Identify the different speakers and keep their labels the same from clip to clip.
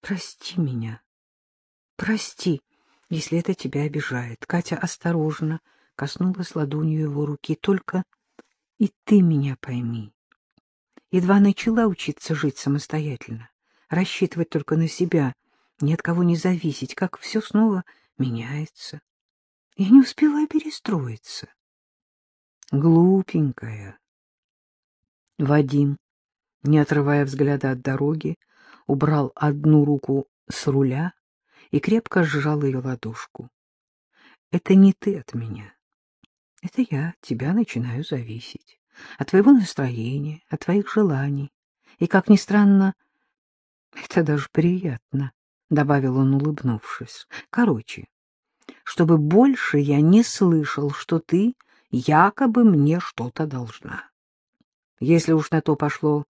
Speaker 1: Прости меня. Прости, если это тебя обижает. Катя осторожно коснулась ладонью его руки. Только и ты меня пойми. Едва начала учиться жить самостоятельно, рассчитывать только на себя, ни от кого не зависеть, как все снова меняется. Я не успела перестроиться. Глупенькая. Вадим, не отрывая взгляда от дороги, убрал одну руку с руля и крепко сжал ее ладошку. — Это не ты от меня. Это я тебя начинаю зависеть от твоего настроения, от твоих желаний. И, как ни странно, это даже приятно, — добавил он, улыбнувшись. Короче, чтобы больше я не слышал, что ты якобы мне что-то должна. Если уж на то пошло,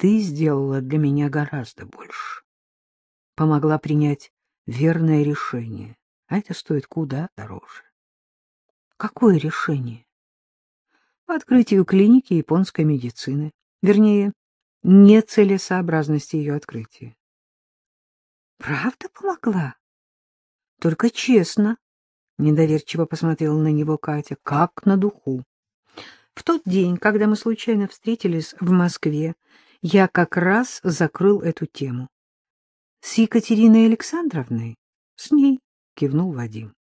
Speaker 1: ты сделала для меня гораздо больше. Помогла принять верное решение, а это стоит куда дороже. Какое решение? открытию клиники японской медицины, вернее, нецелесообразности ее открытия. Правда помогла? Только честно, недоверчиво посмотрела на него Катя, как на духу. В тот день, когда мы случайно встретились в Москве, я как раз закрыл эту тему. С Екатериной Александровной? С ней, кивнул Вадим.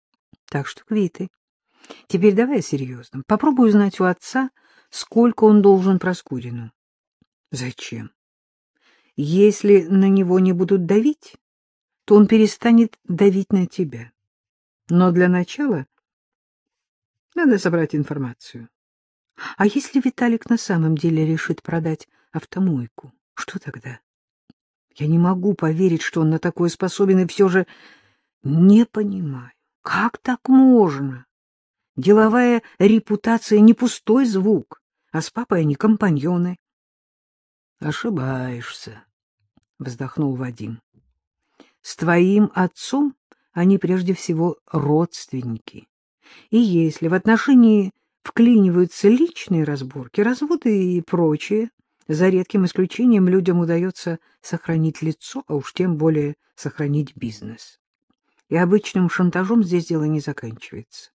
Speaker 1: Так что квиты. Теперь давай серьезно. Попробуй узнать у отца, сколько он должен Проскурину. Зачем? Если на него не будут давить, то он перестанет давить на тебя. Но для начала надо собрать информацию. А если Виталик на самом деле решит продать автомойку, что тогда? Я не могу поверить, что он на такое способен, и все же не понимаю, как так можно? Деловая репутация не пустой звук, а с папой они компаньоны. — Ошибаешься, — вздохнул Вадим. — С твоим отцом они прежде всего родственники. И если в отношении вклиниваются личные разборки, разводы и прочее, за редким исключением людям удается сохранить лицо, а уж тем более сохранить бизнес. И обычным шантажом здесь дело не заканчивается.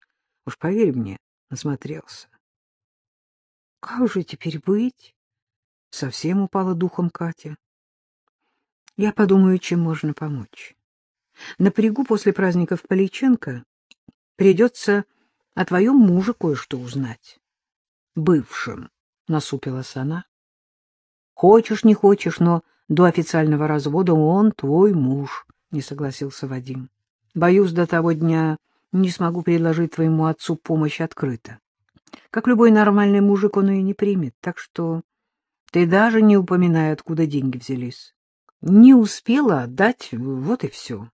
Speaker 1: Уж поверь мне, насмотрелся. — Как же теперь быть? — совсем упала духом Катя. — Я подумаю, чем можно помочь. Напрягу после праздников Поличенко придется о твоем муже кое-что узнать. — Бывшим, — насупилась она. — Хочешь, не хочешь, но до официального развода он твой муж, — не согласился Вадим. — Боюсь, до того дня не смогу предложить твоему отцу помощь открыто. Как любой нормальный мужик, он ее не примет, так что ты даже не упоминай, откуда деньги взялись. Не успела отдать, вот и все.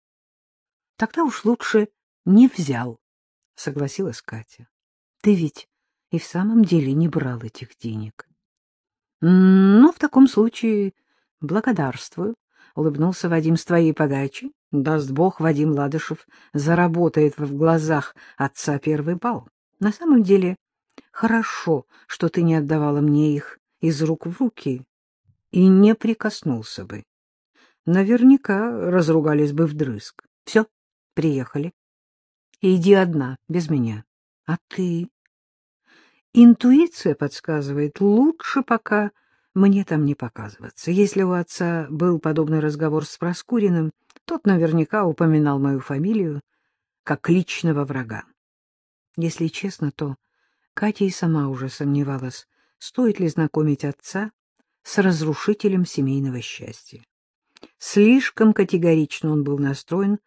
Speaker 1: Тогда уж лучше не взял, — согласилась Катя. Ты ведь и в самом деле не брал этих денег. — Ну, в таком случае благодарствую, — улыбнулся Вадим с твоей подачи. Даст Бог, Вадим Ладышев заработает в глазах отца первый бал. На самом деле, хорошо, что ты не отдавала мне их из рук в руки и не прикоснулся бы. Наверняка разругались бы вдрызг. Все, приехали. Иди одна, без меня. А ты? Интуиция подсказывает, лучше пока мне там не показываться. Если у отца был подобный разговор с Проскуриным, тот наверняка упоминал мою фамилию как личного врага. Если честно, то Катя и сама уже сомневалась, стоит ли знакомить отца с разрушителем семейного счастья. Слишком категорично он был настроен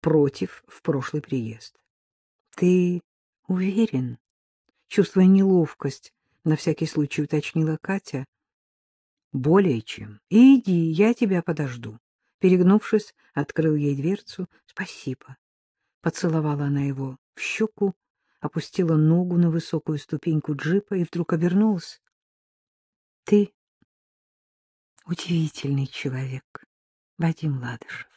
Speaker 1: против в прошлый приезд. — Ты уверен? — чувствуя неловкость, на всякий случай уточнила Катя. — Более чем. Иди, я тебя подожду. Перегнувшись, открыл ей дверцу. — Спасибо. Поцеловала она его в щеку, опустила ногу на высокую ступеньку джипа и вдруг обернулась. — Ты удивительный человек, Вадим Ладышев.